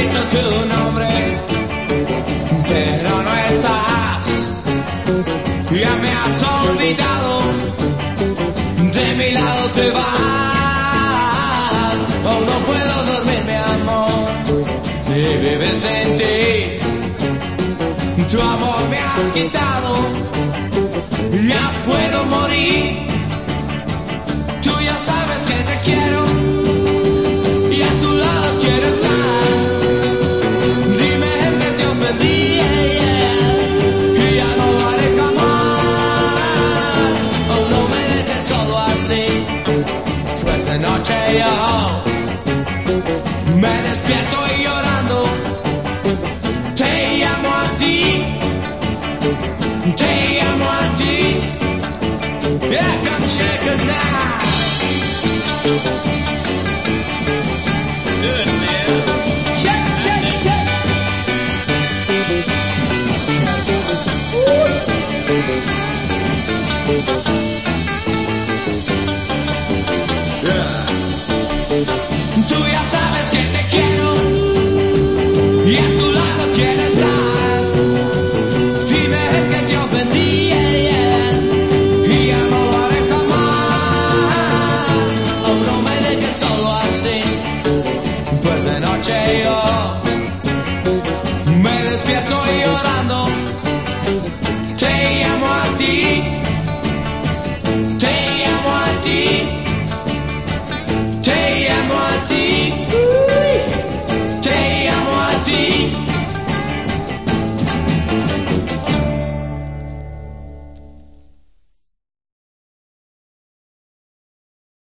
grito tu nombre, pero no estás. Ya me has olvidado, de mi lado te vas. Oh, no puedo dormir, mi amor, y vives en ti. Tu amor me has quitado. Así. Pues de noche yo me despierto y llorando. Te llamo a ti. Te llamo a ti. Come shake now. Shake. Tú Buonasera, buonanotte, oh.